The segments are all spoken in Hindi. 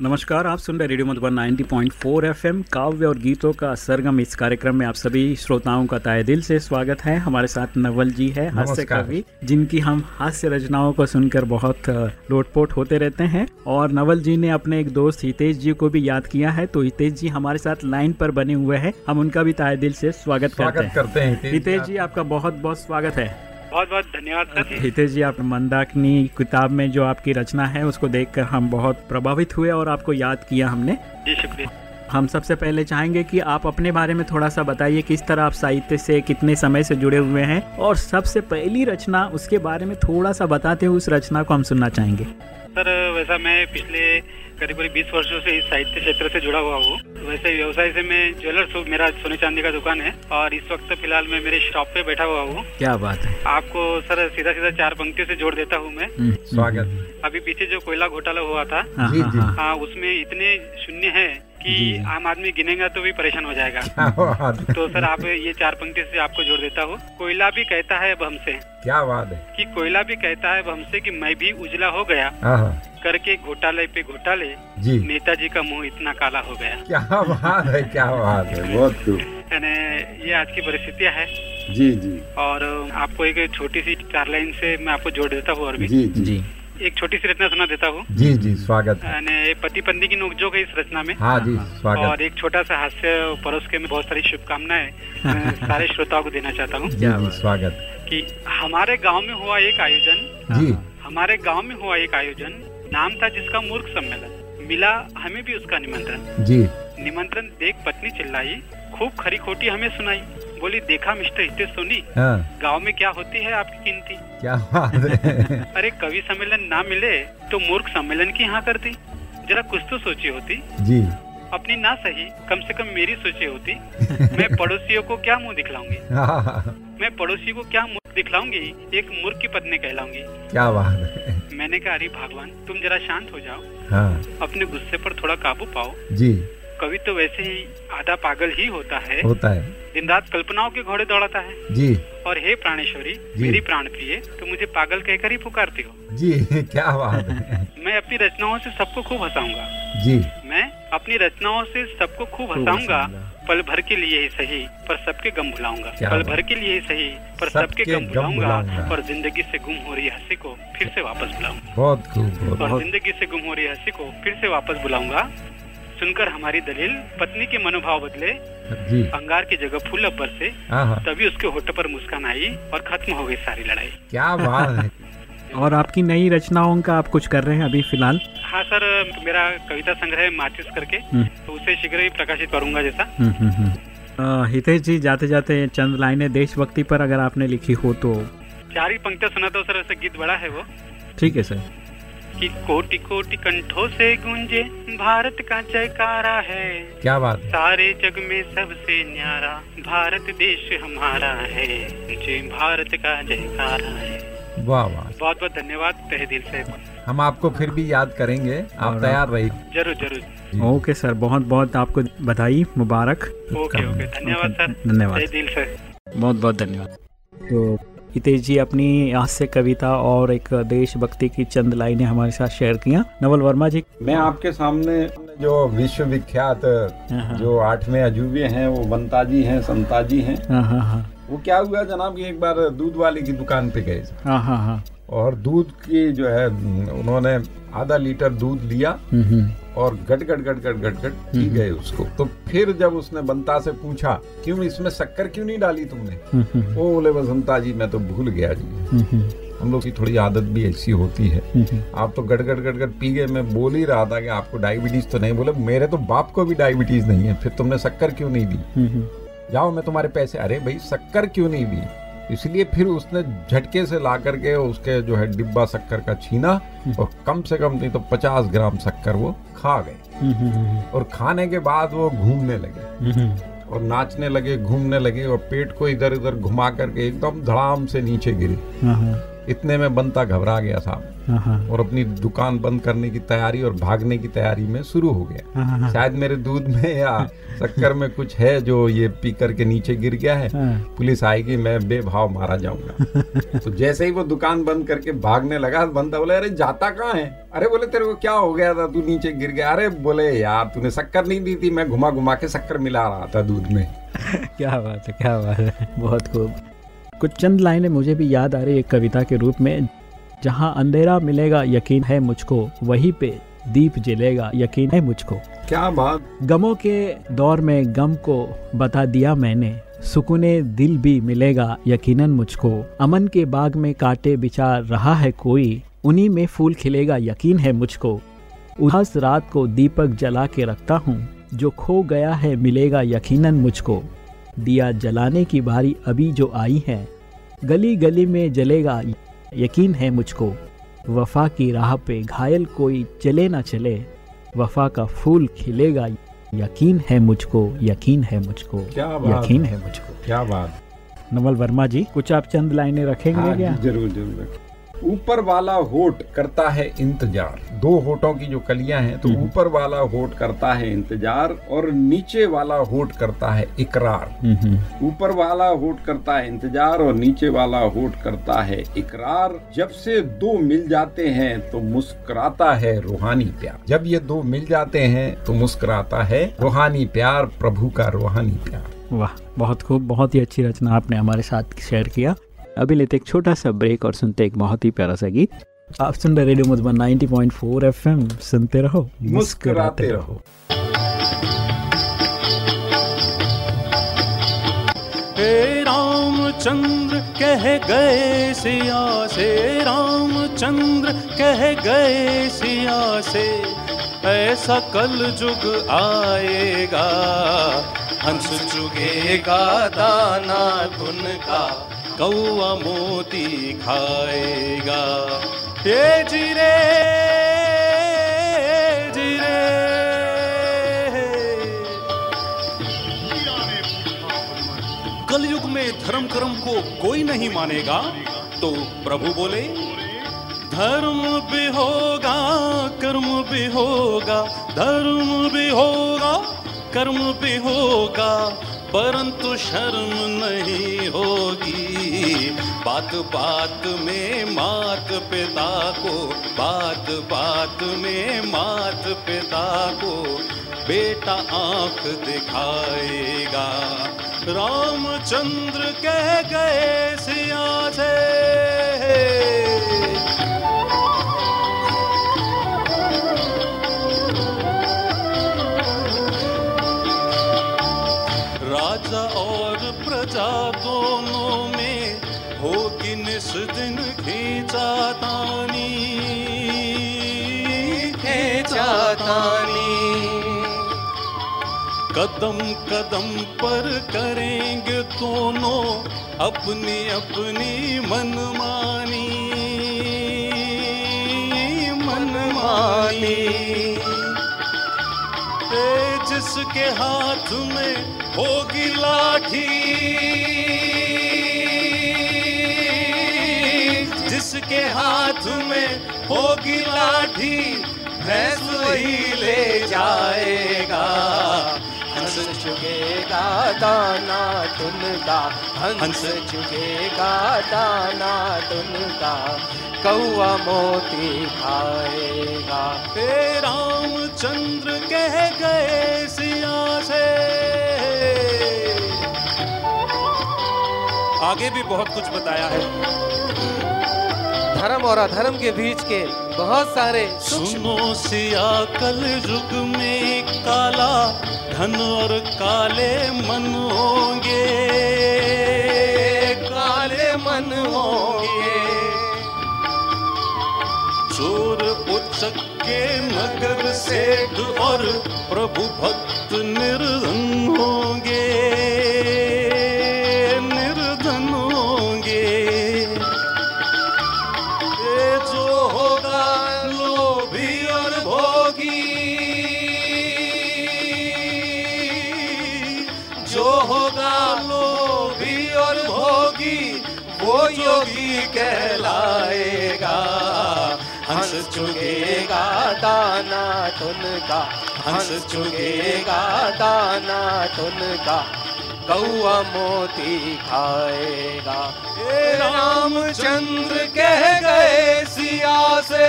नमस्कार आप सुन रहे रेडियो मधुबन 90.4 एफएम। काव्य और गीतों का सरगम इस कार्यक्रम में आप सभी श्रोताओं का ताय दिल से स्वागत है। हमारे साथ नवल जी है हास्य कवि जिनकी हम हास्य रचनाओं को सुनकर बहुत लोटपोट होते रहते हैं। और नवल जी ने अपने एक दोस्त हितेश जी को भी याद किया है तो हितेश जी हमारे साथ लाइन पर बने हुए हैं। हम उनका भी ताय दिल से स्वागत, स्वागत करते हैं। हितेश जी आपका बहुत बहुत स्वागत है। बहुत बहुत धन्यवाद हितेश जी आप मंदाकिनी किताब में जो आपकी रचना है उसको देखकर हम बहुत प्रभावित हुए और आपको याद किया हमने। जी शुक्रिया। हम सबसे पहले चाहेंगे कि आप अपने बारे में थोड़ा सा बताइए किस तरह आप साहित्य से कितने समय से जुड़े हुए हैं? और सबसे पहली रचना उसके बारे में थोड़ा सा बताते हुए उस रचना को हम सुनना चाहेंगे। सर वैसा मैं पिछले करीब करीब बीस वर्षों से इस साहित्य क्षेत्र से जुड़ा हुआ हूँ। वैसे व्यवसाय से मैं ज्वेलर्स हूँ मेरा सोने चांदी का दुकान है और इस वक्त फ़िलहाल मैं मेरे शॉप पे बैठा हुआ हूँ। क्या बात है। आपको सर सीधा सीधा चार पंक्तियों से जोड़ देता हूँ मैं। हम्म, स्वागत। अभी पीछे जो कोयला घोटाला हुआ था हाँ, हाँ, हाँ, हाँ उसमें इतने शून्य है कि आम आदमी गिनेगा तो भी परेशान हो जाएगा। तो सर आप ये चार पंक्ति से आपको जोड़ देता हूँ। कोयला भी कहता है अब हमसे। क्या बात है? कि कोयला भी कहता है हमसे कि मैं भी उजला हो गया। हाँ, हाँ। करके घोटाले पे घोटाले जी। नेताजी का मुँह इतना काला हो गया। क्या बात है क्या बात है। बहुत ये आज की परिस्थितियाँ है। जी जी। और आपको एक छोटी सी चार लाइन से मैं आपको जोड़ देता हूँ और भी। जी जी। एक छोटी सी रचना सुना देता हूँ। जी जी स्वागत पति पत्नी की नोकझोंक है इस रचना में। हाँ जी स्वागत। और एक छोटा सा हास्य परोस के में बहुत सारी शुभकामनाएँ सारे श्रोताओं को देना चाहता हूँ। स्वागत। कि हमारे गाँव में हुआ एक आयोजन। जी। हमारे गाँव में हुआ एक आयोजन। नाम था जिसका मूर्ख सम्मेलन। मिला हमें भी उसका निमंत्रण। जी। निमंत्रण देख पत्नी चिल्लाई खूब खरी खोटी हमें सुनाई। बोली देखा मिस्टर हितेश सोनी हाँ। गाँव में क्या होती है आपकी गिनती क्या बात है। अरे कवि सम्मेलन ना मिले तो मूर्ख सम्मेलन की हाँ करती जरा कुछ तो सोची होती। जी। अपनी ना सही कम से कम मेरी सोचे होती मैं पड़ोसियों को क्या मुँह दिखलाऊँगी? मैं पड़ोसी को क्या मुँह दिखलाऊँगी? एक मूर्ख की पत्नी कहलाऊँगी। क्या बात है। मैंने कहा अरे भगवान तुम जरा शांत हो जाओ। हाँ। अपने गुस्से पर थोड़ा काबू पाओ। जी। कवि तो वैसे ही आधा पागल ही होता है। होता है। दिन रात कल्पनाओं के घोड़े दौड़ाता है। जी। और हे प्राणेश्वरी मेरी प्राण प्रिय तो मुझे पागल कहकर ही पुकारती हो। जी क्या बात है। मैं अपनी रचनाओं से सबको खूब हंसाऊँगा। जी। मैं अपनी रचनाओं से सबको खूब हंसाऊँगा। पल भर के लिए ही सही पर सबके गम भुलाऊँगा। पल भर के लिए ही सही पर सबके गम भुलाऊँगा। और ज़िंदगी से गुम हो रही हँसी को फिर से वापस बुलाऊँगा। बहुत खूब और ज़िंदगी से गुम हो रही हँसी को फिर से वापस बुलाऊँगा। सुनकर हमारी दलील पत्नी के मनोभाव बदले। अंगार की जगह फूल अब्बर से हाँ, तभी उसके होठ पर मुस्कान आई और खत्म हो गई सारी लड़ाई। क्या बात है और आपकी नई रचनाओं का आप कुछ कर रहे हैं अभी फ़िलहाल? हाँ सर मेरा कविता संग्रह माचिस करके तो उसे शीघ्र ही प्रकाशित करूँगा जैसा। हितेश जी जाते जाते चंद लाइनें देशभक्ति पर अगर आपने लिखी हो तो। चार ही पंक्तियाँ सुना तो सर ऐसे गीत बड़ा है वो। ठीक है सर। कि कोटि कोटि कंठों से गूंजे भारत का जयकारा है। क्या बात सारे जग में सबसे न्यारा भारत देश हमारा है। जय भारत का जयकारा है। वाह वाह। बहुत बहुत धन्यवाद तहे दिल से। हम आपको फिर भी याद करेंगे। आप तैयार रहिए। ज़रूर ज़रूर। ओके सर बहुत बहुत आपको बधाई मुबारक। ओके ओके धन्यवाद सर। धन्यवाद। दिल से। बहुत बहुत धन्यवाद। तो हितेश जी अपनी हास्य कविता और एक देशभक्ति की चंद लाइनें हमारे साथ शेयर किया। नवल वर्मा जी। मैं आपके सामने जो विश्व विख्यात जो आठवें अजूबे हैं वो बंताजी हैं संताजी हैं। हाँ हाँ हाँ। वो क्या हुआ जनाब एक बार दूध वाले की दुकान पे गए। हाँ हाँ हाँ। और दूध की जो है उन्होंने आधा लीटर दूध लिया और गट गट गट गट गट गट पी गए उसको। तो फिर जब उसने बंता से पूछा क्यों इसमें शक्कर क्यों नहीं डाली तुमने? वो बोले बसंता जी मैं तो भूल गया जी। हम लोग की थोड़ी आदत भी ऐसी होती है। आप तो गट गट गट गट पी गए। मैं बोल ही रहा था कि आपको डायबिटीज़ तो नहीं बोले मेरे तो बाप को भी डायबिटीज़ नहीं है। फिर तुमने शक्कर क्यों नहीं दी? जाओ मैं तुम्हारे पैसे अरे भाई शक्कर क्यों नहीं दी इसलिए फिर उसने झटके से ला करके उसके जो है डिब्बा शक्कर का छीना और कम से कम नहीं तो पचास ग्राम शक्कर वो खा गए। और खाने के बाद वो घूमने लगे। और नाचने लगे घूमने लगे और पेट को इधर उधर घुमा करके एकदम धड़ाम से नीचे गिरे। इतने में बनता घबरा गया साहब हाँ, हाँ। और अपनी दुकान बंद करने की तैयारी और भागने की तैयारी में शुरू हो गया। शायद मेरे दूध में या शक्कर में कुछ है जो ये पी करके नीचे गिर गया है। पुलिस आएगी मैं बेभाव मारा जाऊँगा। तो जैसे ही वो दुकान बंद करके भागने लगा बनता बोले अरे जाता कहाँ है? अरे बोले तेरे को क्या हो गया था? तू नीचे गिर गया। अरे बोले यार तूने शक्कर नहीं दी थी मैं घुमा घुमा के शक्कर मिला रहा था दूध में। क्या बात है क्या बात है। बहुत खूब। कुछ चंद लाइनें मुझे भी याद आ रही एक कविता के रूप में जहाँ अंधेरा मिलेगा यकीन है मुझको वहीं पे दीप जलेगा यकीन है मुझको। क्या बात। गमों के दौर में गम को बता दिया मैंने सुकूने दिल भी मिलेगा यकीनन मुझको। अमन के बाग में काटे बिचार रहा है कोई उन्हीं में फूल खिलेगा यकीन है मुझको। उस रात को दीपक जला के रखता हूँ जो खो गया है मिलेगा यकीनन मुझको। दिया जलाने की बारी अभी जो आई है गली गली में जलेगा। यकीन है मुझको वफा की राह पे घायल कोई चले ना चले वफा का फूल खिलेगा। यकीन है मुझको यकीन है मुझको यकीन है मुझको। क्या बात। नवल वर्मा जी कुछ आप चंद लाइनें रखेंगे हाँ, क्या? ज़रूर ज़रूर ऊपर वाला होठ करता है इंतज़ार। दो होठों की जो कलियाँ हैं तो हम्म। ऊपर वाला होठ करता है इंतज़ार और नीचे वाला होठ करता है इकरार। ऊपर वाला होठ करता है इंतज़ार और नीचे वाला होठ करता है इकरार। जब से दो मिल जाते हैं तो मुस्कुराता है रूहानी प्यार। जब ये दो मिल जाते हैं तो मुस्कुराता है रूहानी प्यार प्रभु का रूहानी प्यार। वाह बहुत खूब बहुत ही अच्छी रचना आपने हमारे साथ शेयर किया। अभी लेते एक छोटा सा ब्रेक और सुनते एक बहुत ही प्यारा सा गीत। आप सुन रहे रेडियो मधुबन 90.4 एफएम सुनते रहो, मुस्कुराते रहो। रामचंद्र, कह गए सिया से। रामचंद्र, कह गए सिया से। ऐसा कल जुग आएगा, हंस चुगेगा दाना धुन का। कौआ मोती खाएगा। ये जीरे। कलयुग में धर्म कर्म को कोई नहीं मानेगा तो प्रभु बोले, धर्म भी होगा, कर्म भी होगा, धर्म भी होगा, कर्म भी होगा। परंतु शर्म नहीं होगी। बात बात में मात पिता को, बात बात में मात पिता को बेटा आँख दिखाएगा। रामचंद्र कह गए सिया से खींचा दोनों में होगी निस दिन खींचा तानी। खींचा तानी। कदम कदम पर करेंगे दोनों अपनी अपनी मनमानी। मनमानी। जिसके हाथ में होगी लाठी। जिसके हाथ में होगी लाठी, भैंस वही ले जाएगा। हंस चुकेगा दाना तुनका हंस चुकेगा दाना तुनका कौआ मोती खाएगा। रामचंद्र कह गए सिया से आगे भी बहुत कुछ बताया है। धर्म और अधर्म के बीच के बहुत सारे सुनो सिया कल युग में काला धन और काले मन होंगे। काले मन होंगे। चोर उचक के नगर सेठ और प्रभु भक्त निर्धन होंगे दाना तुनका हंस चुगेगा। दाना तुनका कौआ मोती खाएगा। रामचंद्र कह गए सिया से।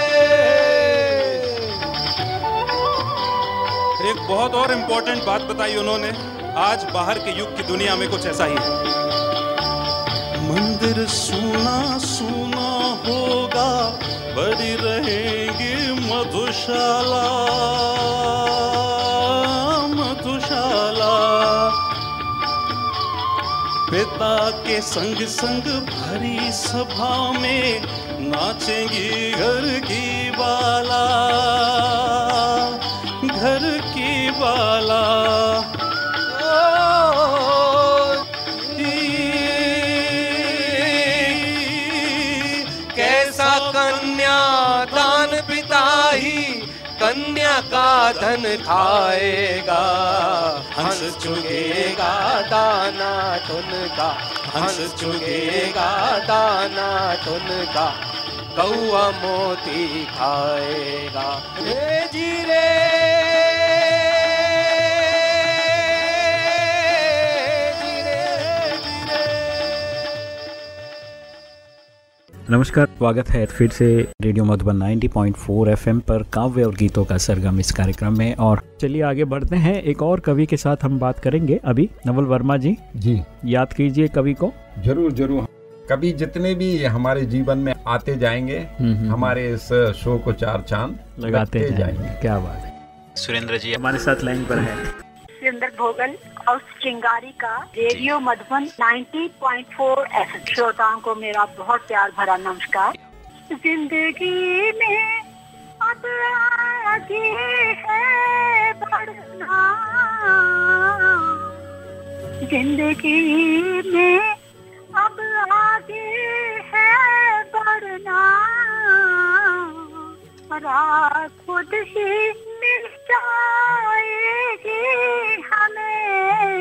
एक बहुत और इम्पोर्टेंट बात बताई उन्होंने। आज बाहर के युग की दुनिया में कुछ ऐसा ही है। मंदिर सुना सुना होगा बड़ी रहेंगी मधुशाला मधुशाला। पिता के संग संग भरी सभा में नाचेंगी घर की बाला, घर की बाला। का धन खाएगा, हंस चुगेगा दाना तुनका, हंस चुगेगा दाना तुनका, कौआ मोती खाएगा। रे जी रे! नमस्कार स्वागत है फिर से रेडियो मधुबन 90.4 एफएम पर काव्य और गीतों का सरगम इस कार्यक्रम में। और चलिए आगे बढ़ते हैं। एक और कवि के साथ हम बात करेंगे अभी नवल वर्मा जी। जी। याद कीजिए कवि को। ज़रूर ज़रूर। कभी जितने भी हमारे जीवन में आते जाएँगे हम्म। हमारे इस शो को चार चाँद लगाते लगते जाएँगे। क्या बात है। सुरेंद्र जी हमारे साथ लाइन पर है। सुरेंद्र भोगल और चिंगारी का रेडियो मधुबन 90.4 एफएम। श्रोताओं को मेरा बहुत प्यार भरा नमस्कार। ज़िंदगी में अब आगे है बढ़ना। ज़िंदगी में अब आगे है बढ़ना। राह खुद ही मिल जाएगी हमें।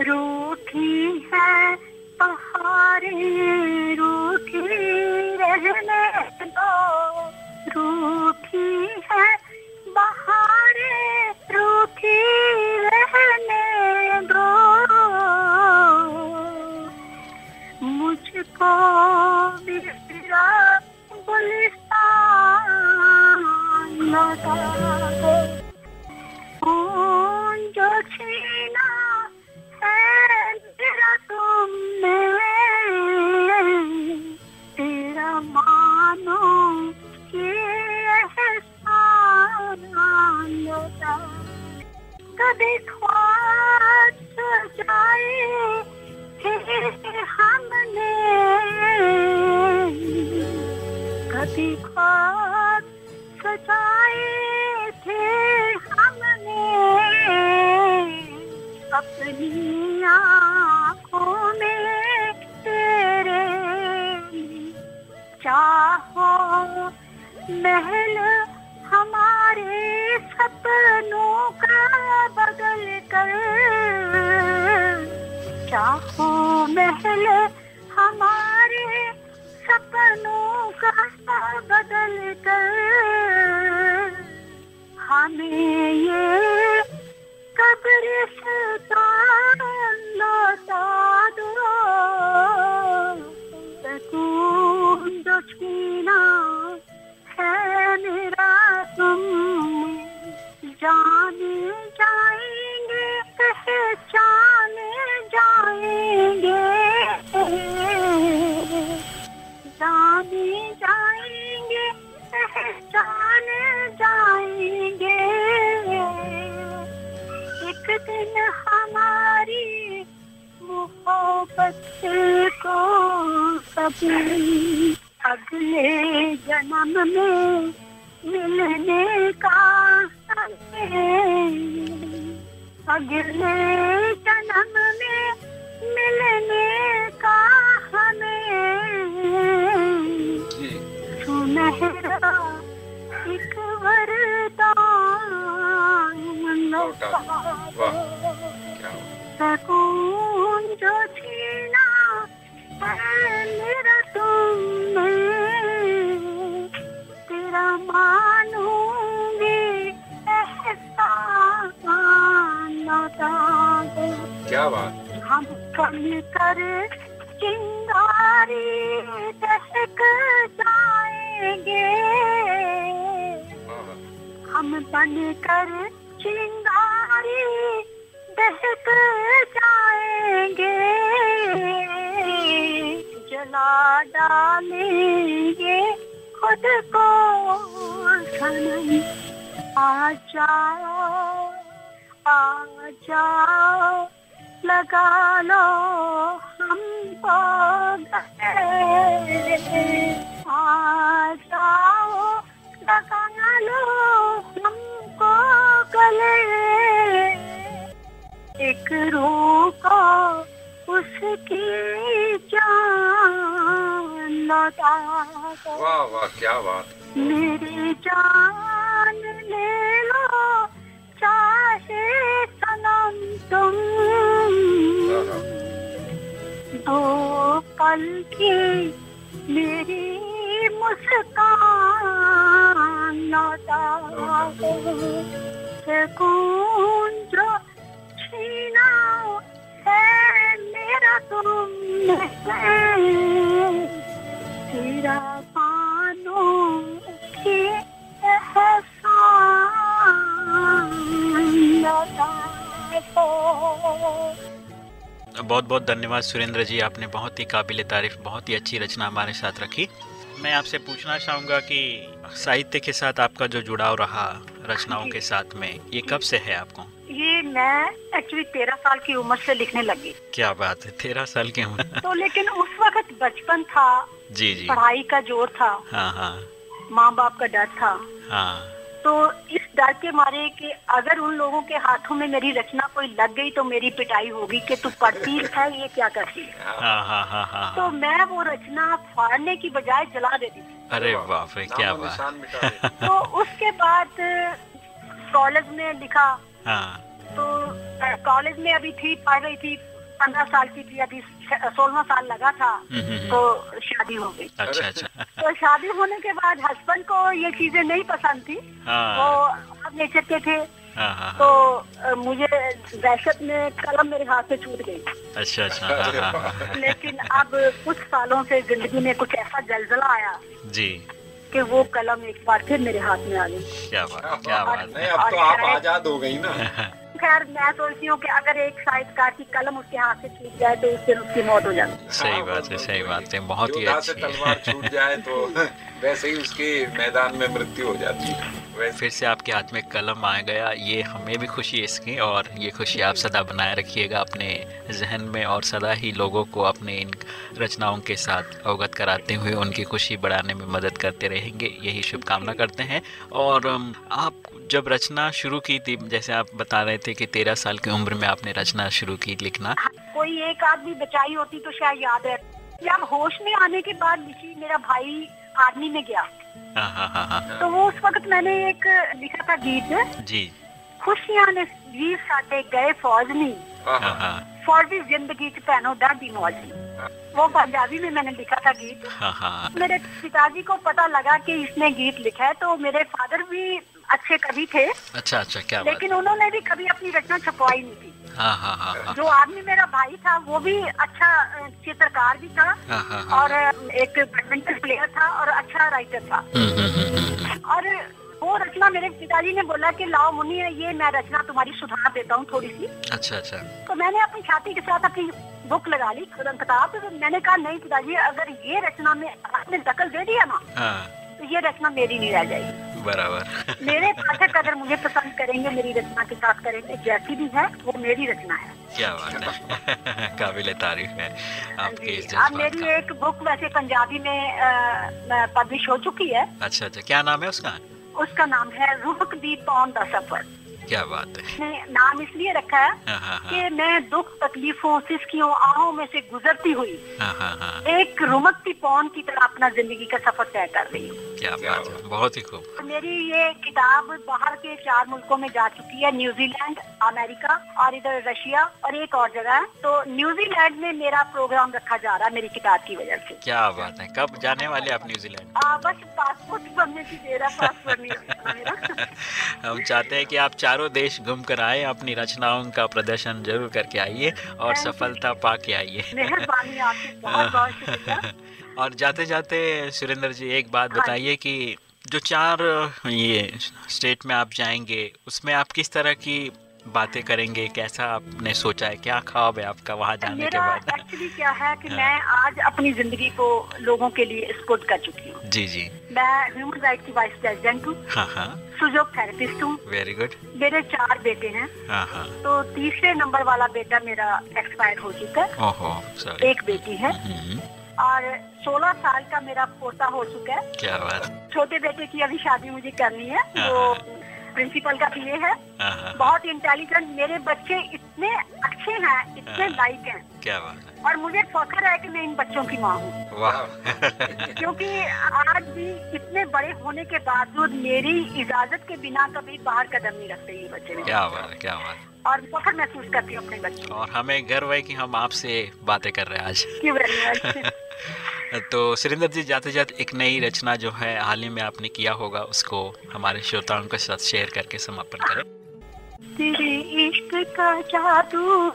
रूठी है पहाड़ी, रूठी रहने दो। रूठी है बहारे रूठी रहने दो। मुझको लगा दो खून मोहब्बत को कभी अगले जन्म में मिलने का अगले जन्म में मिलने का हमें। सुनहरा एक वरदान सकून जो छीना मेरा तुम में क्या बात? हम कम कर चिंगारी दहक जाएँगे। हम बन कर चिंगारी दहक जाएँगे। जला डालेंगे खुद को सनम। आ जाओ आ जाओ, लगा लो गले। आ जाओ, लगा लो हमको गले। एक को उसकी जान वाह वाह क्या बात। मेरी जान ले लो चाहे सनम तुम। दो पल की मेरी मुस्कान लौटा दो। बहुत बहुत धन्यवाद सुरेंद्र जी आपने बहुत ही काबिल तारीफ़ बहुत ही अच्छी रचना हमारे साथ रखी। मैं आपसे पूछना चाहूँगा कि साहित्य के साथ आपका जो जुड़ाव रहा रचनाओं के साथ में ये कब से है आपको? ये मैं एक्चुअली तेरह साल की उम्र से लिखने लगी। क्या बात है तेरह साल की उम्र। तो लेकिन उस वक्त बचपन था जी जी। पढ़ाई का ज़ोर था हाँ हाँ। माँ बाप का डर था। हाँ। तो इस डर के मारे कि अगर उन लोगों के हाथों में मेरी रचना कोई लग गई तो मेरी पिटाई होगी कि तू पढ़ती है ये क्या करती है? हाँ हाँ हाँ हाँ तो मैं वो रचना फाड़ने की बजाय जला देती थी। अरे बाप रे क्या बात। तो उसके बाद कॉलेज में लिखा हाँ। तो कॉलेज में अभी थी पढ़ रही थी पंद्रह साल की थी अभी सोलह साल लगा था हम्म, हम्म, तो शादी हो गई। अच्छा अच्छा। तो शादी होने के बाद हस्बैंड को ये चीज़ें नहीं पसंद थी वो हाँ अब नेचर के थे। हाँ हाँ तो मुझे दहशत में कलम मेरे हाथ से छूट गई। अच्छा अच्छा लेकिन अब कुछ सालों से ज़िंदगी में कुछ ऐसा जलजला आया जी। कि वो कलम एक बार फिर मेरे हाथ में आ गई। क्या बात क्या बात नहीं अब तो आप आज़ाद हो गई ना। खैर मैं सोचती हूँ कि अगर एक साहित्यकार की कलम उसके हाथ से छूट जाए तो उस दिन उसकी मौत हो जाती। सही बात है सही बात है बहुत ही अच्छी तलवार छूट जाए तो वैसे ही उसके मैदान में मृत्यु हो जाती है। वैसे फिर से आपके हाथ में कलम आ गया। ये हमें भी खुशी है इसकी और ये खुशी आप सदा बनाए रखिएगा अपने जहन में और सदा ही लोगों को अपने इन रचनाओं के साथ अवगत कराते हुए उनकी खुशी बढ़ाने में मदद करते रहेंगे। यही शुभकामना करते हैं। और आप जब रचना शुरू की थी जैसे आप बता रहे थे कि तेरह साल की उम्र में आपने रचना शुरू की लिखना। कोई एक आदमी बचाई होती तो शायद याद जब होश में आने के बाद मेरा भाई आर्मी में गया। हाँ, हाँ, हाँ, तो वो उस वक्त मैंने एक लिखा था गीत। जी। खुशियाँ ने जी साटे गए फौज नहीं फौजी ज़िंदगी च भैनो दादी मौज वो पंजाबी में मैंने लिखा था गीत। मेरे पिताजी को पता लगा कि इसने गीत लिखा है तो मेरे फादर भी अच्छे कवि थे। अच्छा अच्छा क्या लेकिन उन्होंने भी कभी अपनी रचना छपवाई नहीं थी। हाँ हाँ हाँ जो आदमी मेरा भाई था वो भी अच्छा चित्रकार भी था और एक बैडमिंटन प्लेयर था और अच्छा राइटर था। हम्म, हम्म, हम्म। और वो रचना मेरे पिताजी ने बोला कि लाओ मुन्नी ये मैं रचना तुम्हारी सुधार देता हूँ थोड़ी सी अच्छा अच्छा। तो मैंने अपनी छाती के साथ अपनी बुक लगा ली किताब। तो मैंने कहा नहीं पिताजी अगर ये रचना में आपने दखल दे दिया ना हाँ। तो ये रचना मेरी नहीं रह जाएगी। बराबर। मेरे पाठक अगर मुझे पसंद करेंगे मेरी रचना के साथ करेंगे। जैसी भी है वो मेरी रचना है। क्या बात है। काबिल तारीफ़ है आपके इस अब मेरी एक बुक वैसे पंजाबी में पब्लिश हो चुकी है। अच्छा अच्छा। क्या नाम है उसका? उसका नाम है रूहक दी पौन का सफ़र। क्या बात है? नाम इसलिए रखा है हाँ हाँ। हाँ कि मैं दुख तकलीफों सिसकियों आहों में से गुजरती हुई एक रुमकती पौन की तरह अपना ज़िंदगी का सफ़र तय कर रही हूँ। क्या बात है बहुत ही खूब। मेरी ये किताब बाहर के चार मुल्कों में जा चुकी है न्यूजीलैंड अमेरिका और इधर रशिया और एक और जगह है। तो न्यूजीलैंड में मेरा प्रोग्राम रखा जा रहा है मेरी किताब की वजह से। क्या बात है कब जाने वाले आप न्यूजीलैंड? बस पासपोर्ट बनने की देर है पासपोर्ट हम चाहते हैं कि आप चारों देश घूम कर आए। अपनी रचनाओं का प्रदर्शन ज़रूर करके आइए और सफलता पा के आइए और जाते जाते सुरेंद्र जी एक बात बताइए कि जो चार ये स्टेट में आप जाएँगे उसमें आप किस तरह की बातें करेंगे कैसा आपने सोचा है क्या ख्वाब है आपका वहाँ जाने के बाद? एक्चुअली क्या है कि मैं आज अपनी ज़िंदगी को लोगों के लिए स्पोर्ट कर चुकी हूँ। जी जी। मैं ह्यूमन राइट की वाइस प्रेसिडेंट हूँ। हाँ हाँ। सुजोग थेरेपिस्ट हूँ। वेरी गुड मेरे चार बेटे हैं। हाँ हाँ। तो तीसरे नंबर वाला बेटा मेरा एक्सपायर हो चुका है। एक बेटी है। हम्म, और 16 साल का मेरा पोता हो चुका है। क्या बात। छोटे बेटे की अभी शादी मुझे करनी है। हाँ, वो हाँ। प्रिंसिपल का पीए है। हाँ हाँ बहुत इंटेलिजेंट मेरे बच्चे इतने अच्छे हैं इतने हाँ। लाइक हैं। क्या बात है। और मुझे फखर है कि मैं इन बच्चों की माँ हूँ। क्योंकि आज भी इतने बड़े होने के बावजूद मेरी इजाज़त के बिना कभी बाहर कदम नहीं रखते ये बच्चे। क्या बात है क्या बात और फखर महसूस करती हूँ अपने बच्चों। और हमें गर्व है कि हम आपसे बातें कर रहे हैं आज। तो सुरेंद्र जी जाते जाते एक नई रचना जो है हाल ही में आपने किया होगा उसको हमारे श्रोताओं के साथ शेयर करके समापन करें। तेरे इश्क का जादू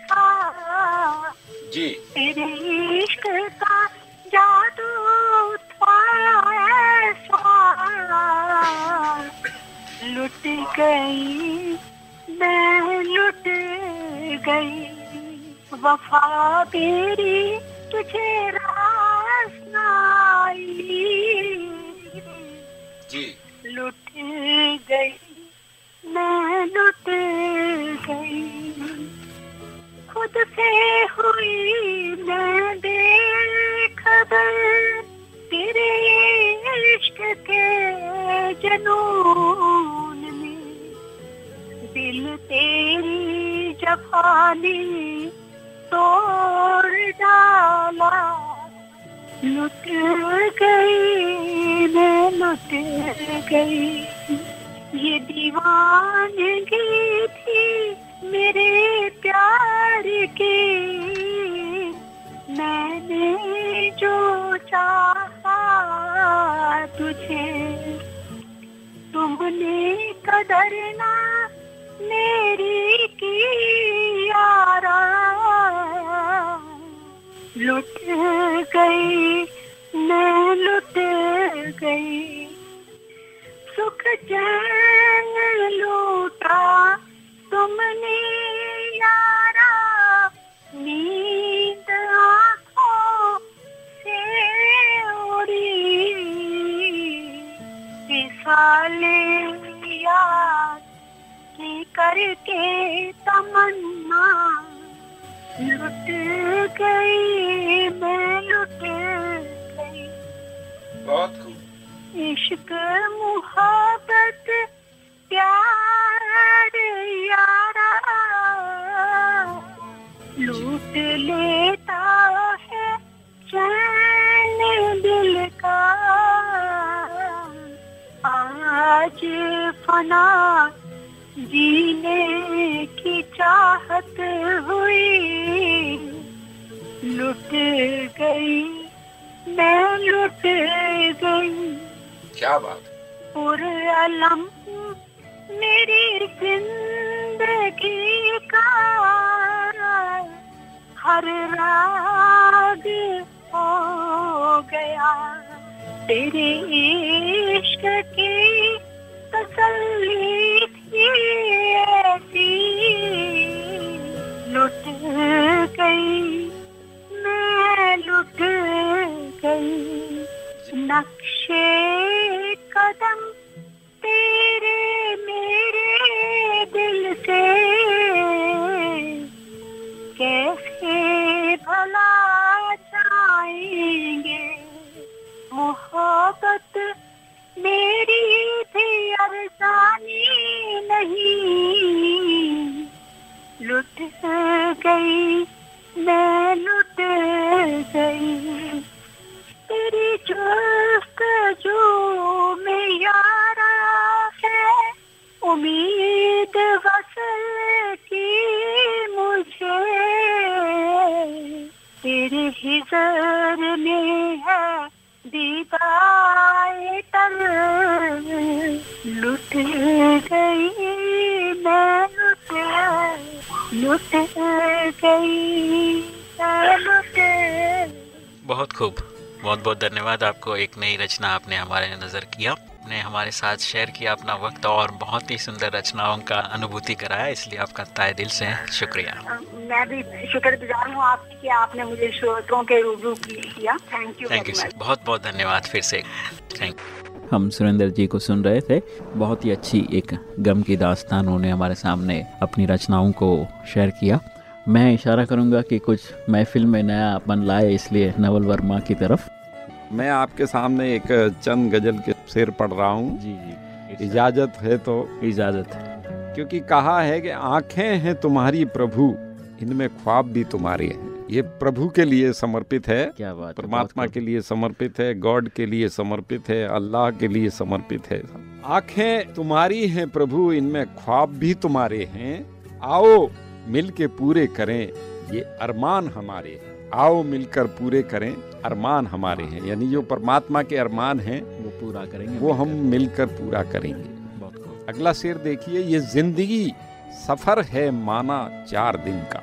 था। जी। तेरे इश्क का जादू था ऐसा। लुट गई मैं लुट गई। वफा तेरी तुझे लुट गई, मैं लुट गई। सुख चैन लूटा तुमने, यारा। नींद आँखों से उड़ी। विसाले याद की करके तमन्ना लुट गई। इश्क मुहब्बत, प्यार यारा। लूट लेता है चैन दिल का। आज फना जीने की चाहत हुई। लुट गई, मैं लुट गई। क्या बात अलम मेरी ज़िंदगी का हर राग हो गया। तेरे इश्क की तसल्ली थी ऐसी लुट गई मैं लुट गई। नक्शे कदम तेरे मेरे दिल से। कैसे भला जाएँगे मोहब्बत मेरी भी अरसानी नहीं। लुट गई, मैं लुट गई। तेरी जो जो उम्मीद वसल की मुझे, तेरे हिजर में है दीदाए तर लुट गई मैं लुट लुट गई बहुत खूब। बहुत बहुत धन्यवाद आपको। एक नई रचना आपने हमारे नज़र किया। आपने हमारे साथ शेयर किया अपना वक्त और बहुत ही सुंदर रचनाओं का अनुभूति कराया इसलिए आपका ताय दिल से शुक्रिया। मैं भी शुक्रगुजार हूँ आपकी कि आपने मुझे श्रोतों के रूबरू किया। Thank you thank you sir बहुत बहुत धन्यवाद फिर से। थैंक यू हम सुरेंद्र जी को सुन रहे थे। बहुत ही अच्छी एक गम की दास्तान उन्होंने हमारे सामने अपनी रचनाओं को शेयर किया। मैं इशारा करूँगा कि कुछ महफिल में नया अपन लाए इसलिए नवल वर्मा की तरफ़। मैं आपके सामने एक चंद गज़ल के शेर पढ़ रहा हूँ। जी जी। इजाज़त है तो। इजाज़त है। क्योंकि कहा है कि आँखें हैं तुम्हारी प्रभु इनमें ख्वाब भी तुम्हारे हैं। ये प्रभु के लिए समर्पित है क्या बात परमात्मा के लिए समर्पित है गॉड के लिए समर्पित है अल्लाह के लिए समर्पित है। आँखें तुम्हारी हैं प्रभु इनमें ख्वाब भी तुम्हारे हैं। आओ मिल के पूरे करें ये अरमान हमारे हैं। आओ मिलकर पूरे करें अरमान हमारे हैं। यानी जो परमात्मा के अरमान हैं पूरा करेंगे वो हम मिलकर पूरा करेंगे। अगला शेर देखिए ये ज़िंदगी सफ़र है माना चार दिन का।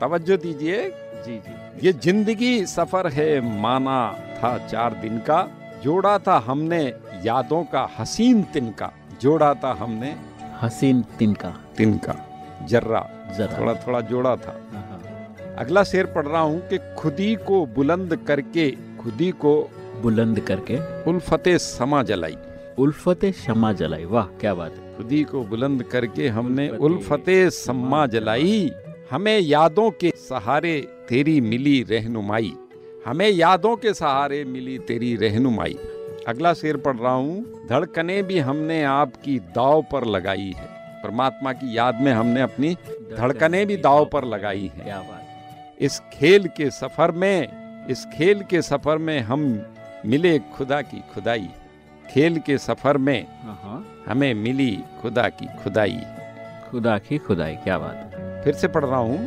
तवज्जो दीजिए। जी जी। ये ज़िंदगी सफ़र है माना था चार दिन का जोड़ा था हमने यादों का हसीन तिनका जोड़ा था हमने हसीन तिनका तिनका जर्रा। जरा थोड़ा थोड़ा जोड़ा था। अगला शेर पढ़ रहा हूँ कि खुदी को बुलंद करके खुदी को बुलंद करके। उल्फते समा जलाई। उल्फते शमा जलाई। वाह क्या बात है। खुदी को बुलंद करके हमने उल्फते। सम्मा जलाई। हमें यादों के सहारे तेरी मिली रहनुमाई। हमें यादों के सहारे मिली तेरी रहनुमाई। अगला शेर पढ़ रहा हूँ। धड़कने भी हमने आपकी दाव पर लगाई है। परमात्मा की याद में हमने अपनी धड़कने भी दाव पर लगाई है। इस खेल के सफ़र में इस खेल के सफ़र में हम मिले खुदा की खुदाई। खेल के सफ़र में हाँ। हमें मिली खुदा की खुदाई। खुदा की खुदाई क्या बात है। फिर से पढ़ रहा हूँ।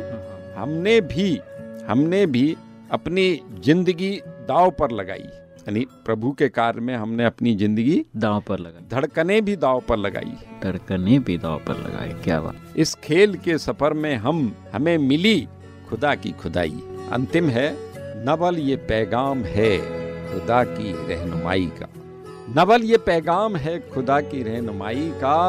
हमने भी हमने भी अपनी ज़िंदगी दाव पर लगाई। यानी प्रभु के कार्य में हमने अपनी ज़िंदगी दाव पर लगाई। धड़कने भी दाव पर लगाई। धड़कने भी दाव पर लगाई क्या बात इस खेल के सफ़र में हम हमें मिली खुदा की खुदाई। अंतिम है नवल ये पैगाम है। खुदा की रहनुमाई का। नवल ये पैगाम है खुदा की रहनुमाई का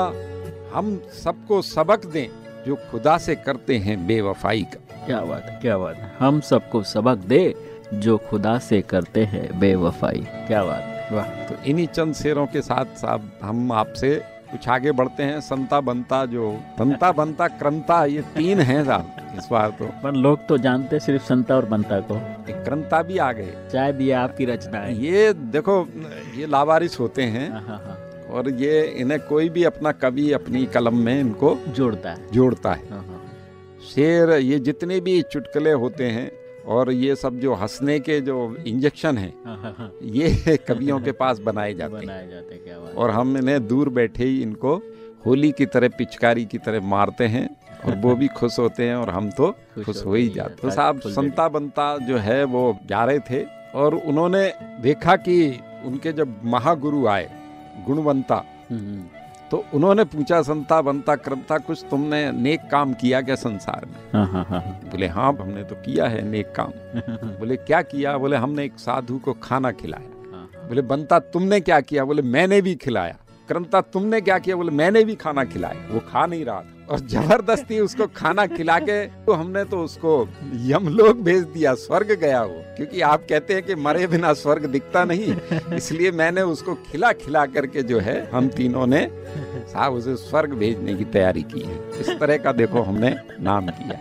हम सबको सबक दें जो खुदा से करते हैं बेवफाई का। क्या बात है क्या बात है। हम सबको सबक दे जो खुदा से करते हैं बेवफाई। क्या बात है। वाह तो इन्हीं चंद शेरों के साथ साथ हम आपसे कुछ आगे बढ़ते हैं संता बनता जो संता बनता क्रंता ये तीन हैं साहब इस बार तो। पर लोग तो जानते सिर्फ़ संता और बनता को। क्रंता भी आ गए। शायद ये आपकी रचना है। ये देखो ये लावारिस होते हैं हाँ, हाँ, हाँ। और ये इन्हें कोई भी अपना कवि अपनी कलम में इनको जोड़ता है। जोड़ता हाँ। शेर ये जितने भी चुटकुले होते हैं और ये सब जो हंसने के जो इंजेक्शन हैं हाँ, हाँ, हाँ। ये कवियों के पास बनाए जाते हैं बनाए जाते हैं क्या और हम इन्हें दूर बैठे ही इनको होली की तरह पिचकारी की तरह मारते हैं और वो भी खुश होते हैं और हम तो खुश हो ही जाते हैं। तो साहब संता बनता जो है वो जा रहे थे और उन्होंने देखा कि उनके जब महागुरु आए गुणवंता हम्म, तो उन्होंने पूछा संता बनता क्रमता कुछ तुमने नेक काम किया क्या संसार में? हाँ, हाँ, हाँ। बोले हाँ हमने तो किया है नेक काम। बोले क्या किया? बोले हमने एक साधु को खाना खिलाया। बोले बनता तुमने क्या किया? बोले मैंने भी खिलाया। क्रमता तुमने क्या किया? बोले मैंने भी खाना खिलाया। वो खा नहीं रहा था। और ज़बरदस्ती उसको खाना खिला के तो हमने तो उसको यमलोक भेज दिया, स्वर्ग गया वो। क्योंकि आप कहते हैं कि मरे बिना स्वर्ग दिखता नहीं, इसलिए मैंने उसको खिला खिला करके जो है, हम तीनों ने साहब उसे स्वर्ग भेजने की तैयारी की है। इस तरह का देखो हमने नाम किया।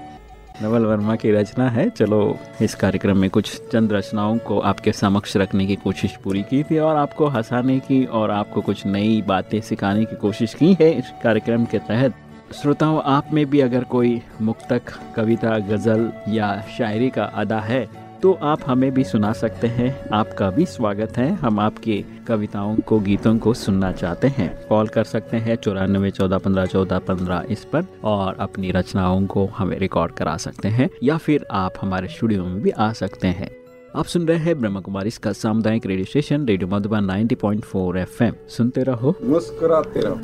नवल वर्मा की रचना है। चलो, इस कार्यक्रम में कुछ चंद रचनाओं को आपके समक्ष रखने की कोशिश पूरी की थी और आपको हंसाने की और आपको कुछ नई बातें सिखाने की कोशिश की है इस कार्यक्रम के तहत। श्रोताओं, आप में भी अगर कोई मुक्तक, कविता, गज़ल या शायरी का अदा है तो आप हमें भी सुना सकते हैं। आपका भी स्वागत है। हम आपके कविताओं को, गीतों को सुनना चाहते हैं। कॉल कर सकते हैं चौरानबे चौदह पंद्रह चौदह पंद्रह इस पर और अपनी रचनाओं को हमें रिकॉर्ड करा सकते हैं या फिर आप हमारे स्टूडियो में भी आ सकते हैं। आप सुन रहे हैं ब्रह्म कुमारी इसका सामुदायिक radio station, radio Madhuban 90.4 FM. सुनते रहो। मुस्कुराते रहो।